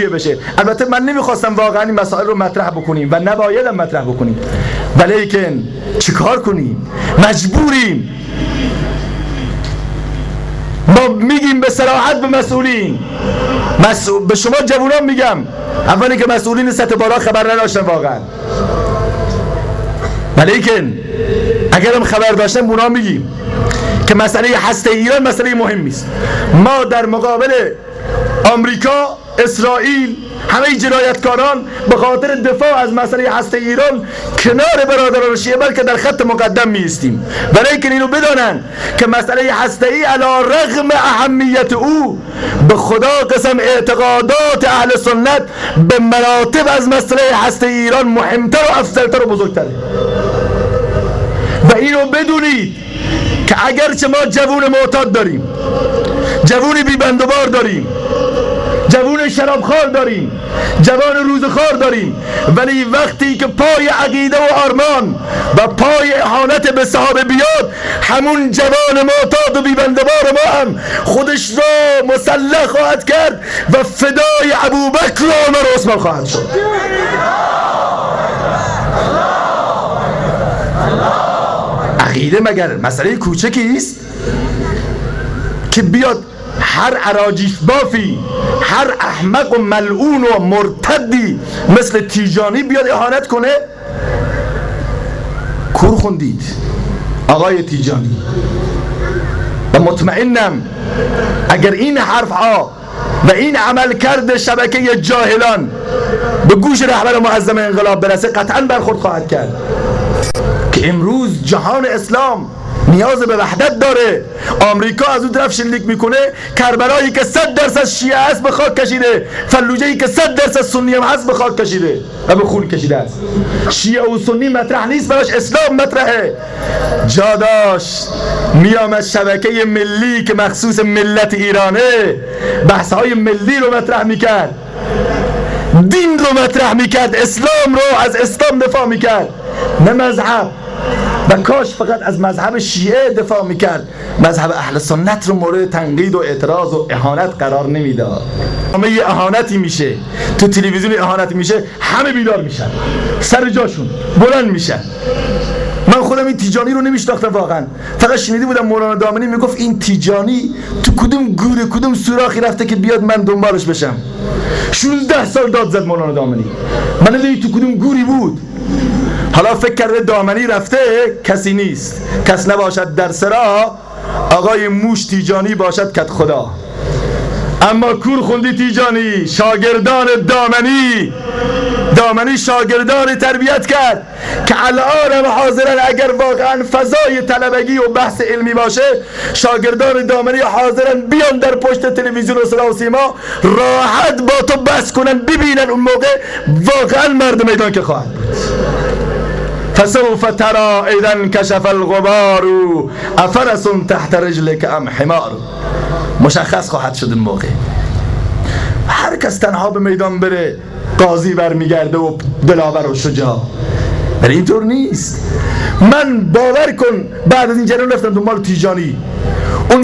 بشه؟ البته من نمی‌خواستم واقعا این مسائل رو مطرح بکنیم و نبایدم مطرح بکنیم. ولیکن چیکار کنیم؟ مجبوریم. ما میگیم به صراحت به مسئولین. مسئول... به شما جوانان میگم. اولی که مسئولین سطح بالا خبر نداشتن واقعا. ولیکن اگرم خبر داشتن اونا میگیم که مسئله هسته ایران مسئله مهمی است. ما در مقابل آمریکا اسرائیل همه جنایتکاران به خاطر دفاع از مسئله هسته ایران کنار برادران شیعه بلکه در خط مقدم می استیم ولیکن اینو بدانن که مسئله هسته ای علا رغم اهمیت او به خدا قسم اعتقادات اهل سنت به مراتب از مسئله هسته ایران مهمتر و افضلتر و بزرگتره. و اینو بدونید که اگرچه ما جوون معتاد داریم جوون بیبندوبار داریم جوون شرابخوار داریم جوان روزخوار داریم. ولی وقتی که پای عقیده و آرمان و پای احانت به صحابه بیاد همون جوان معتاد و بیبندبار ما هم خودش را مسلح خواهد کرد و فدای ابوبکر و عمر و عثمان خواهد شد. عقیده مگر مسئله کوچکی است؟ که بیاد هر عراجیف بافی هر احمق و ملعون و مرتدی مثل تیجانی بیاد احانت کنه کور خوندید آقای تیجانی. و مطمئنم اگر این حرف ها و این عمل کرده شبکه جاهلان به گوش رهبر معظم انقلاب برسه قطعا برخورد خواهد کرد. که امروز جهان اسلام نیاز به وحدت داره. آمریکا از اون طرف شلیک می‌کنه کربلایی که صد درصد شیعه است به خاک کشیده. فلوجه ای که صد درصد سنی هم هست به خاک کشیده و به خون کشیده است. شیعه و سنی مطرح نیست براش اسلام مطرحه. جا داشت. میامد شبکه ملی که مخصوص ملت ایرانه بحث های ملی رو مطرح می‌کرد. دین رو مطرح می‌کرد اسلام رو از اسلام دفاع می‌کرد. نه مذهب. و کاش فقط از مذهب شیعه دفاع می‌کرد. مذهب اهل سنت رو مورد تنقید و اعتراض و اهانت قرار نمی‌داد. همه یه اهانتی میشه. تو تلویزیون اهانتی میشه. همه بیدار میشن. سر جاشون بلند میشن. من خودم این تیجانی رو نمیشناختم واقعا. فقط شنیده بودم مولانا دامنی می‌گفت این تیجانی تو کدوم گوره کدوم سوراخی رفته که بیاد من دنبالش بشم. 16 سال داد زد مولانا دامنی. من نداری تو کدوم گوری بود. حالا فکر کرده دامنی رفته کسی نیست. کس نباشد در سرا آقای موش تیجانی باشد کت خدا. اما کور خوندی تیجانی شاگردان دامنی. دامنی شاگردان تربیت کرد که الان هم حاضرن اگر واقعا فضای طلبگی و بحث علمی باشه شاگردان دامنی حاضرن بیان در پشت تلویزیون و صدا و سیما راحت با تو بحث کنن ببینن اون موقع واقعا مرد میدان که خواهد بود. فسوف ترى اذا کشف الغبار افرس تحت رجلك ام حمار. مشخص خواهد شد این موقع. هر کس تنها به میدان بره قاضی برمیگرده و دلاور و شجاع. ولی اینطور نیست. من باور کن بعد از این جریان رفتم دنبال تیجانی.